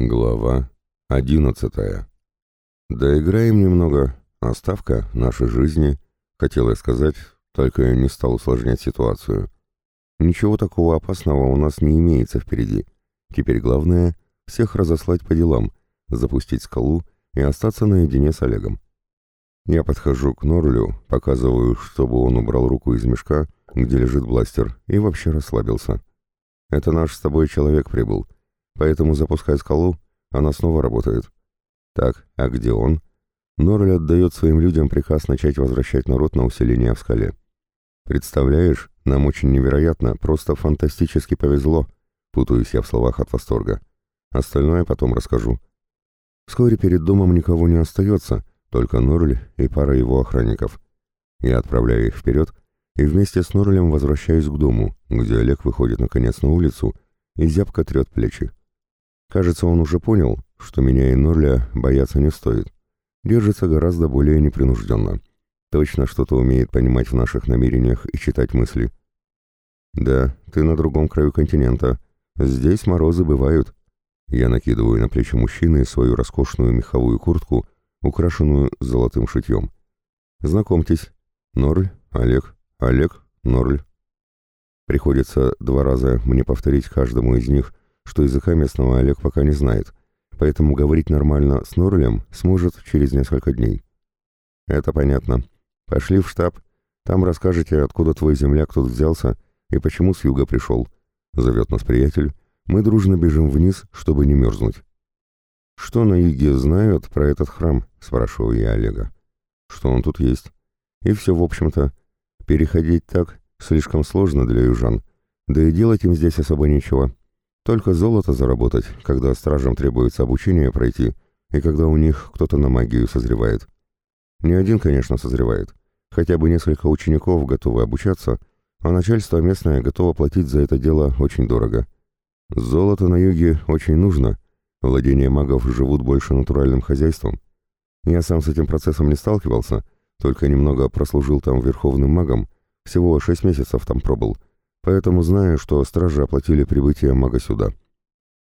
Глава одиннадцатая. Доиграем немного. Оставка нашей жизни. Хотел я сказать, только я не стал усложнять ситуацию. Ничего такого опасного у нас не имеется впереди. Теперь главное — всех разослать по делам, запустить скалу и остаться наедине с Олегом. Я подхожу к Норлю, показываю, чтобы он убрал руку из мешка, где лежит бластер, и вообще расслабился. Это наш с тобой человек прибыл — Поэтому запускай скалу, она снова работает. Так, а где он? Норль отдает своим людям приказ начать возвращать народ на усиление в скале. Представляешь, нам очень невероятно, просто фантастически повезло. Путаюсь я в словах от восторга. Остальное потом расскажу. Вскоре перед домом никого не остается, только Норль и пара его охранников. Я отправляю их вперед и вместе с Норлем возвращаюсь к дому, где Олег выходит наконец на улицу и зябко трет плечи. Кажется, он уже понял, что меня и Норля бояться не стоит. Держится гораздо более непринужденно. Точно что-то умеет понимать в наших намерениях и читать мысли. «Да, ты на другом краю континента. Здесь морозы бывают». Я накидываю на плечи мужчины свою роскошную меховую куртку, украшенную золотым шитьем. «Знакомьтесь, Норль, Олег, Олег, Норль». Приходится два раза мне повторить каждому из них, что языка местного Олег пока не знает, поэтому говорить нормально с Норлем сможет через несколько дней. Это понятно. Пошли в штаб, там расскажете, откуда твой земляк тут взялся и почему с юга пришел. Зовет нас приятель. Мы дружно бежим вниз, чтобы не мерзнуть. «Что на юге знают про этот храм?» — спрашиваю я Олега. «Что он тут есть?» И все, в общем-то. Переходить так слишком сложно для южан. Да и делать им здесь особо нечего. Только золото заработать, когда стражам требуется обучение пройти, и когда у них кто-то на магию созревает. Не один, конечно, созревает. Хотя бы несколько учеников готовы обучаться, а начальство местное готово платить за это дело очень дорого. Золото на юге очень нужно. Владения магов живут больше натуральным хозяйством. Я сам с этим процессом не сталкивался, только немного прослужил там верховным магом, всего шесть месяцев там пробыл, поэтому знаю, что стражи оплатили прибытие мага сюда.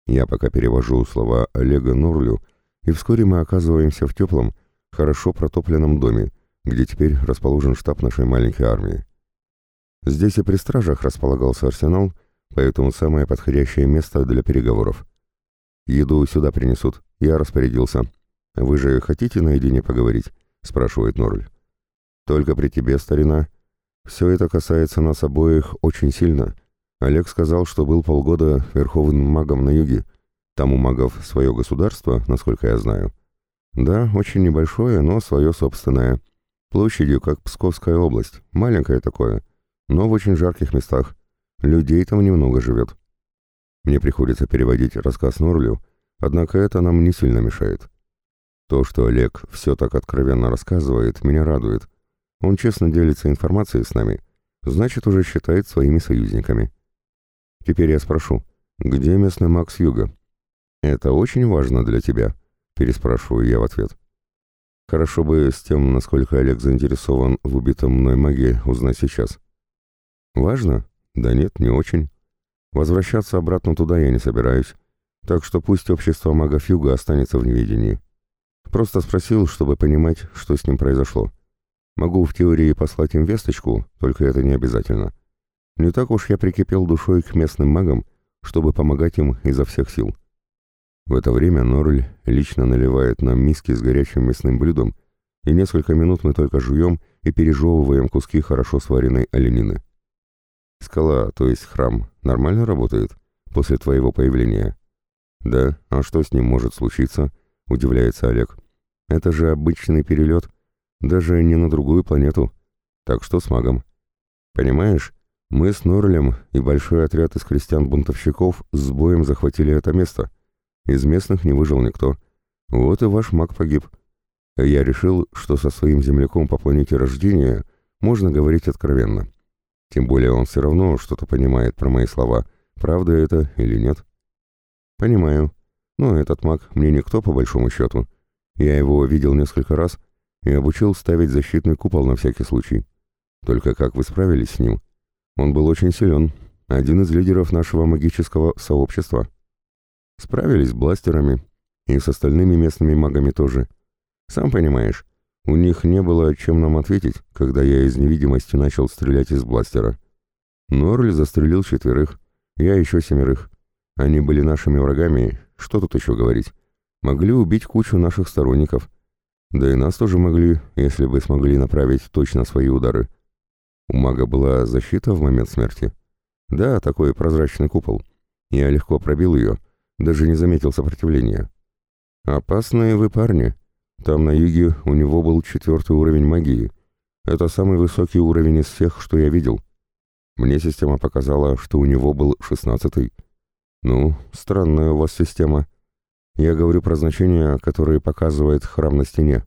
Я пока перевожу слова Олега Норлю, и вскоре мы оказываемся в теплом, хорошо протопленном доме, где теперь расположен штаб нашей маленькой армии. Здесь и при стражах располагался арсенал, поэтому самое подходящее место для переговоров. «Еду сюда принесут, я распорядился. Вы же хотите наедине поговорить?» — спрашивает Норль. «Только при тебе, старина», все это касается нас обоих очень сильно. Олег сказал, что был полгода верховным магом на юге. Там у магов свое государство, насколько я знаю. Да, очень небольшое, но свое собственное. Площадью, как Псковская область. Маленькое такое, но в очень жарких местах. Людей там немного живет. Мне приходится переводить рассказ Норлю, однако это нам не сильно мешает. То, что Олег все так откровенно рассказывает, меня радует. Он честно делится информацией с нами, значит, уже считает своими союзниками. Теперь я спрошу, где местный маг с юга? Это очень важно для тебя, переспрашиваю я в ответ. Хорошо бы с тем, насколько Олег заинтересован в убитом мной маге, узнать сейчас. Важно? Да нет, не очень. Возвращаться обратно туда я не собираюсь, так что пусть общество магов юга останется в неведении. Просто спросил, чтобы понимать, что с ним произошло. Могу в теории послать им весточку, только это не обязательно. Не так уж я прикипел душой к местным магам, чтобы помогать им изо всех сил. В это время Норль лично наливает нам миски с горячим мясным блюдом, и несколько минут мы только жуем и пережевываем куски хорошо сваренной оленины. Скала, то есть храм, нормально работает после твоего появления? Да, а что с ним может случиться? Удивляется Олег. Это же обычный перелет, даже не на другую планету. Так что с магом. Понимаешь, мы с Норлем и большой отряд из крестьян-бунтовщиков с боем захватили это место. Из местных не выжил никто. Вот и ваш маг погиб. Я решил, что со своим земляком по планете рождения можно говорить откровенно. Тем более он все равно что-то понимает про мои слова, правда это или нет. Понимаю. Но этот маг мне никто по большому счету. Я его видел несколько раз — и обучил ставить защитный купол на всякий случай. Только как вы справились с ним? Он был очень силен, один из лидеров нашего магического сообщества. Справились с бластерами и с остальными местными магами тоже. Сам понимаешь, у них не было чем нам ответить, когда я из невидимости начал стрелять из бластера. Норль застрелил четверых, я еще семерых. Они были нашими врагами, что тут еще говорить. Могли убить кучу наших сторонников. Да и нас тоже могли, если бы смогли направить точно свои удары. У мага была защита в момент смерти. Да, такой прозрачный купол. Я легко пробил ее, даже не заметил сопротивления. Опасные вы парни. Там на юге у него был четвертый уровень магии. Это самый высокий уровень из всех, что я видел. Мне система показала, что у него был шестнадцатый. Ну, странная у вас система. Я говорю про значения, которые показывает храм на стене.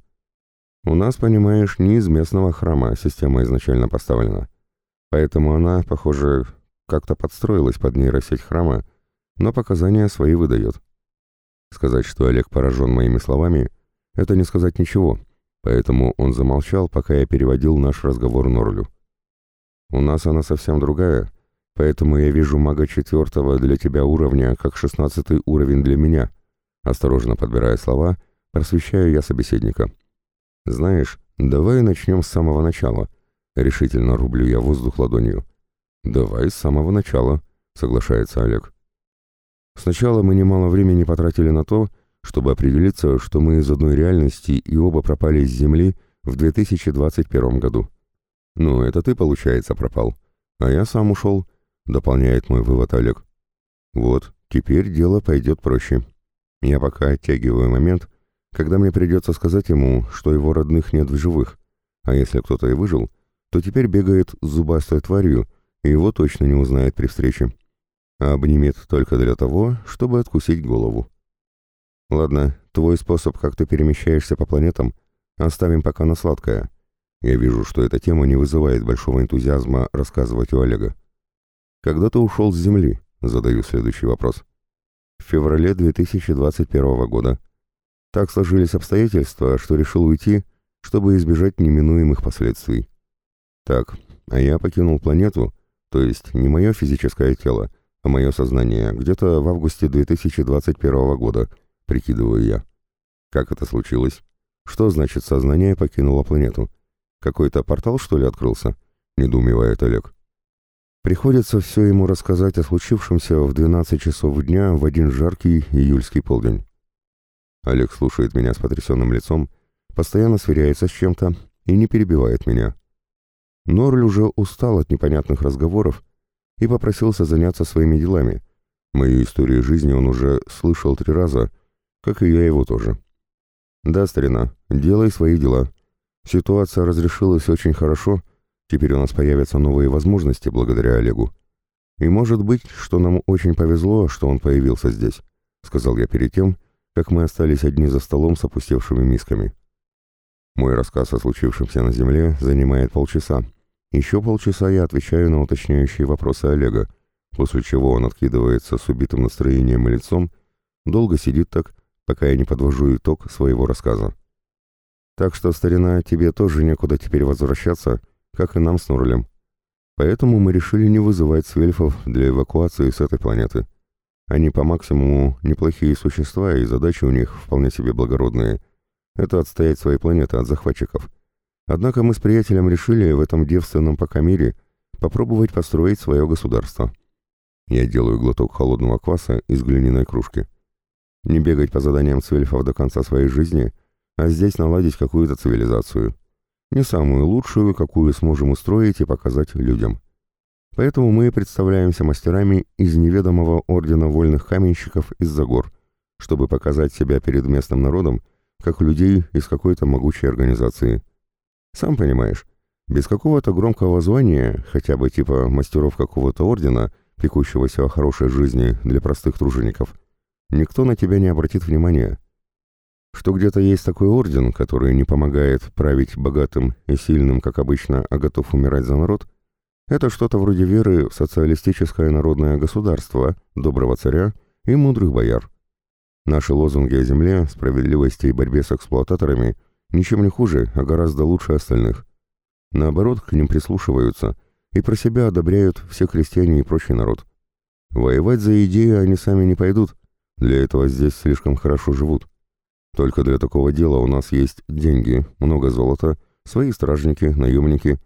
У нас, понимаешь, не из местного храма система изначально поставлена. Поэтому она, похоже, как-то подстроилась под нейросеть храма, но показания свои выдает. Сказать, что Олег поражен моими словами, это не сказать ничего, поэтому он замолчал, пока я переводил наш разговор Норлю. У нас она совсем другая, поэтому я вижу мага четвертого для тебя уровня, как шестнадцатый уровень для меня. Осторожно подбирая слова, просвещаю я собеседника. Знаешь, давай начнем с самого начала. Решительно рублю я воздух ладонью. Давай с самого начала, соглашается Олег. Сначала мы немало времени потратили на то, чтобы определиться, что мы из одной реальности и оба пропали с Земли в 2021 году. «Ну, это ты, получается, пропал. А я сам ушел», — дополняет мой вывод Олег. «Вот, теперь дело пойдет проще. Я пока оттягиваю момент, когда мне придется сказать ему, что его родных нет в живых, а если кто-то и выжил, то теперь бегает с зубастой тварью, и его точно не узнает при встрече. А обнимет только для того, чтобы откусить голову. Ладно, твой способ, как ты перемещаешься по планетам, оставим пока на сладкое. Я вижу, что эта тема не вызывает большого энтузиазма рассказывать у Олега. «Когда ты ушел с Земли?» — задаю следующий вопрос. «В феврале 2021 года. Так сложились обстоятельства, что решил уйти, чтобы избежать неминуемых последствий. Так, а я покинул планету, то есть не мое физическое тело, а мое сознание, где-то в августе 2021 года, прикидываю я. Как это случилось? Что значит сознание покинуло планету? Какой-то портал, что ли, открылся?» — недоумевает Олег. Приходится все ему рассказать о случившемся в 12 часов дня в один жаркий июльский полдень. Олег слушает меня с потрясенным лицом, постоянно сверяется с чем-то и не перебивает меня. Норль уже устал от непонятных разговоров и попросился заняться своими делами. Мою историю жизни он уже слышал три раза, как и я его тоже. «Да, старина, делай свои дела», Ситуация разрешилась очень хорошо, теперь у нас появятся новые возможности благодаря Олегу. И может быть, что нам очень повезло, что он появился здесь, сказал я перед тем, как мы остались одни за столом с опустевшими мисками. Мой рассказ о случившемся на земле занимает полчаса. Еще полчаса я отвечаю на уточняющие вопросы Олега, после чего он откидывается с убитым настроением и лицом, долго сидит так, пока я не подвожу итог своего рассказа. Так что, старина, тебе тоже некуда теперь возвращаться, как и нам с Нурлем. Поэтому мы решили не вызывать свельфов для эвакуации с этой планеты. Они по максимуму неплохие существа, и задачи у них вполне себе благородные. Это отстоять свои планеты от захватчиков. Однако мы с приятелем решили в этом девственном пока мире попробовать построить свое государство. Я делаю глоток холодного кваса из глиняной кружки. Не бегать по заданиям свельфов до конца своей жизни — а здесь наладить какую-то цивилизацию. Не самую лучшую, какую сможем устроить и показать людям. Поэтому мы представляемся мастерами из неведомого ордена вольных каменщиков из-за гор, чтобы показать себя перед местным народом, как людей из какой-то могучей организации. Сам понимаешь, без какого-то громкого звания, хотя бы типа мастеров какого-то ордена, пекущегося о хорошей жизни для простых тружеников, никто на тебя не обратит внимания. Что где-то есть такой орден, который не помогает править богатым и сильным, как обычно, а готов умирать за народ, это что-то вроде веры в социалистическое народное государство, доброго царя и мудрых бояр. Наши лозунги о земле, справедливости и борьбе с эксплуататорами ничем не хуже, а гораздо лучше остальных. Наоборот, к ним прислушиваются и про себя одобряют все крестьяне и прочий народ. Воевать за идею они сами не пойдут, Для этого здесь слишком хорошо живут. Только для такого дела у нас есть деньги, много золота, свои стражники, наемники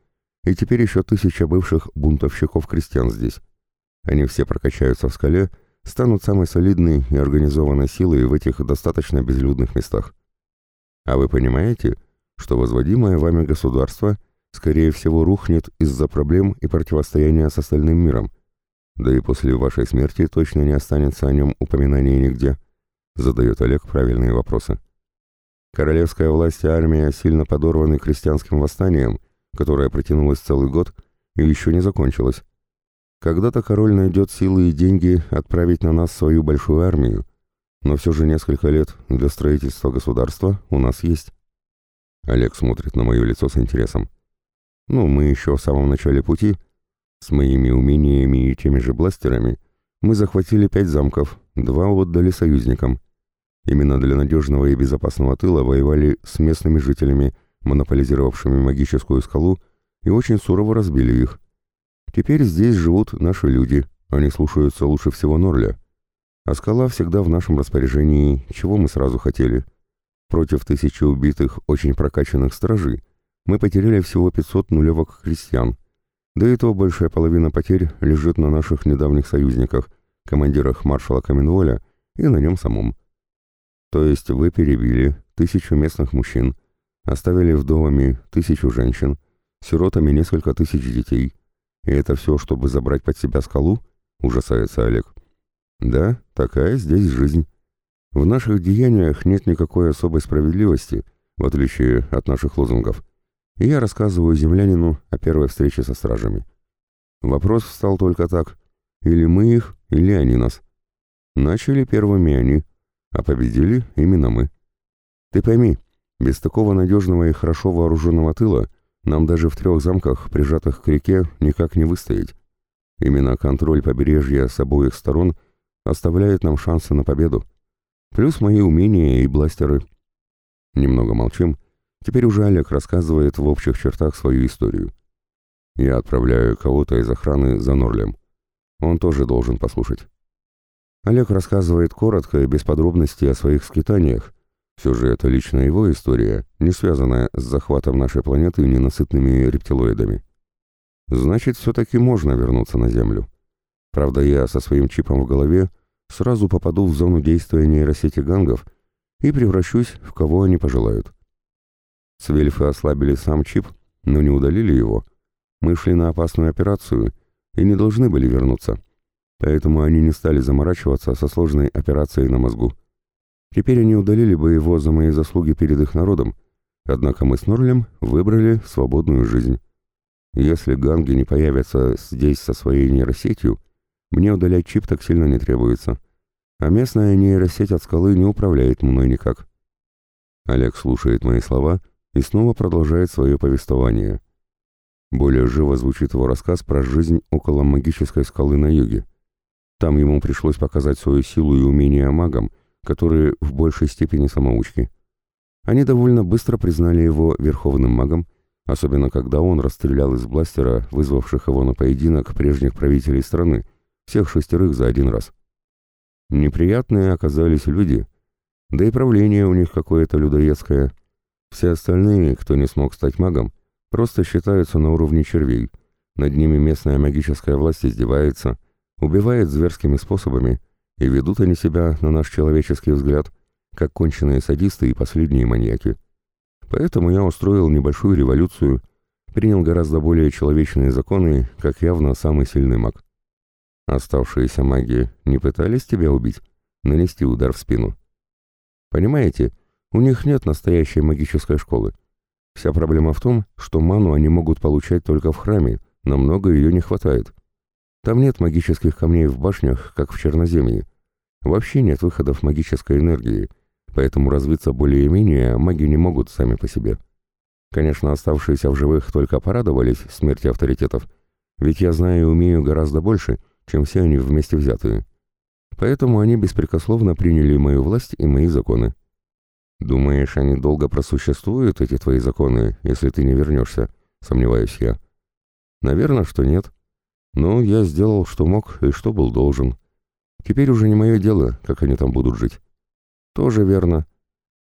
и теперь еще тысяча бывших бунтовщиков-крестьян здесь. Они все прокачаются в скале, станут самой солидной и организованной силой в этих достаточно безлюдных местах. А вы понимаете, что возводимое вами государство, скорее всего, рухнет из-за проблем и противостояния с остальным миром, да и после вашей смерти точно не останется о нем упоминания нигде, задает Олег правильные вопросы. Королевская власть и армия сильно подорваны крестьянским восстанием, которое протянулось целый год и еще не закончилось. Когда-то король найдет силы и деньги отправить на нас свою большую армию, но все же несколько лет для строительства государства у нас есть. Олег смотрит на мое лицо с интересом. Ну, мы еще в самом начале пути. С моими умениями и теми же бластерами мы захватили пять замков, два отдали союзникам. Именно для надежного и безопасного тыла воевали с местными жителями, монополизировавшими магическую скалу, и очень сурово разбили их. Теперь здесь живут наши люди, они слушаются лучше всего Норля. А скала всегда в нашем распоряжении, чего мы сразу хотели. Против тысячи убитых, очень прокачанных стражей мы потеряли всего 500 нулевок крестьян. Да и то большая половина потерь лежит на наших недавних союзниках, командирах маршала Каменволя и на нем самом. То есть вы перебили тысячу местных мужчин, оставили вдовами тысячу женщин, сиротами несколько тысяч детей. И это все, чтобы забрать под себя скалу? Ужасается Олег. Да, такая здесь жизнь. В наших деяниях нет никакой особой справедливости, в отличие от наших лозунгов. И я рассказываю землянину о первой встрече со стражами. Вопрос встал только так. Или мы их, или они нас. Начали первыми они, а победили именно мы. Ты пойми, без такого надежного и хорошо вооруженного тыла нам даже в трех замках, прижатых к реке, никак не выстоять. Именно контроль побережья с обоих сторон оставляет нам шансы на победу. Плюс мои умения и бластеры. Немного молчим. Теперь уже Олег рассказывает в общих чертах свою историю. Я отправляю кого-то из охраны за Норлем. Он тоже должен послушать. Олег рассказывает коротко и без подробностей о своих скитаниях. Все же это лично его история, не связанная с захватом нашей планеты ненасытными рептилоидами. Значит, все-таки можно вернуться на Землю. Правда, я со своим чипом в голове сразу попаду в зону действия нейросети гангов и превращусь в кого они пожелают. Свельфы ослабили сам чип, но не удалили его. Мы шли на опасную операцию и не должны были вернуться поэтому они не стали заморачиваться со сложной операцией на мозгу. Теперь они удалили бы его за мои заслуги перед их народом, однако мы с Норлем выбрали свободную жизнь. Если ганги не появятся здесь со своей нейросетью, мне удалять чип так сильно не требуется, а местная нейросеть от скалы не управляет мной никак. Олег слушает мои слова и снова продолжает свое повествование. Более живо звучит его рассказ про жизнь около магической скалы на юге. Там ему пришлось показать свою силу и умения магам, которые в большей степени самоучки. Они довольно быстро признали его верховным магом, особенно когда он расстрелял из бластера вызвавших его на поединок прежних правителей страны, всех шестерых за один раз. Неприятные оказались люди, да и правление у них какое-то людоедское. Все остальные, кто не смог стать магом, просто считаются на уровне червей. Над ними местная магическая власть издевается – убивает зверскими способами, и ведут они себя, на наш человеческий взгляд, как конченые садисты и последние маньяки. Поэтому я устроил небольшую революцию, принял гораздо более человечные законы, как явно самый сильный маг. Оставшиеся маги не пытались тебя убить, нанести удар в спину. Понимаете, у них нет настоящей магической школы. Вся проблема в том, что ману они могут получать только в храме, намного ее не хватает. Там нет магических камней в башнях, как в Черноземье. Вообще нет выходов магической энергии, поэтому развиться более-менее маги не могут сами по себе. Конечно, оставшиеся в живых только порадовались смерти авторитетов, ведь я знаю и умею гораздо больше, чем все они вместе взятые. Поэтому они беспрекословно приняли мою власть и мои законы. Думаешь, они долго просуществуют, эти твои законы, если ты не вернешься? Сомневаюсь я. Наверное, что нет. Но я сделал, что мог и что был должен. Теперь уже не мое дело, как они там будут жить. Тоже верно.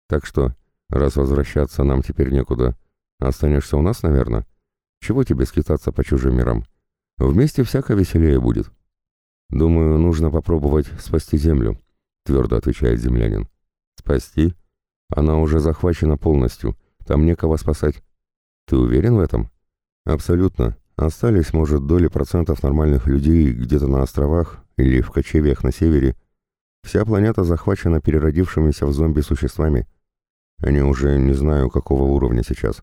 Так что, раз возвращаться нам теперь некуда, останешься у нас, наверное? Чего тебе скитаться по чужим мирам? Вместе всяко веселее будет. Думаю, нужно попробовать спасти землю, твердо отвечает землянин. Спасти? Она уже захвачена полностью, там некого спасать. Ты уверен в этом? Абсолютно. Остались, может, доли процентов нормальных людей где-то на островах или в кочевьях на севере. Вся планета захвачена переродившимися в зомби существами. Они уже не знаю, какого уровня сейчас.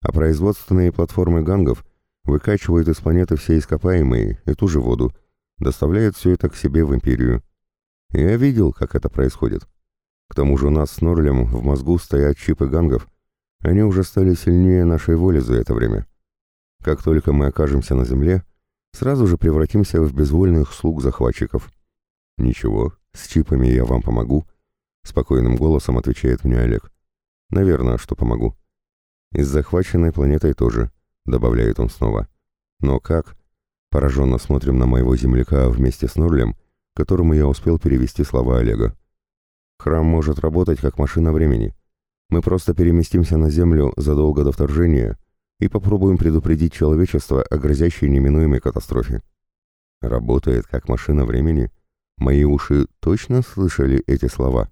А производственные платформы гангов выкачивают из планеты все ископаемые и ту же воду, доставляют все это к себе в Империю. Я видел, как это происходит. К тому же у нас с Норлем в мозгу стоят чипы гангов. Они уже стали сильнее нашей воли за это время. Как только мы окажемся на земле, сразу же превратимся в безвольных слуг захватчиков. Ничего, с чипами я вам помогу, спокойным голосом отвечает мне Олег. Наверное, что помогу. И с захваченной планетой тоже, добавляет он снова. Но как? Пораженно смотрим на моего земляка вместе с Норлем, которому я успел перевести слова Олега. Храм может работать как машина времени. Мы просто переместимся на Землю задолго до вторжения — и попробуем предупредить человечество о грозящей неминуемой катастрофе. Работает как машина времени. Мои уши точно слышали эти слова.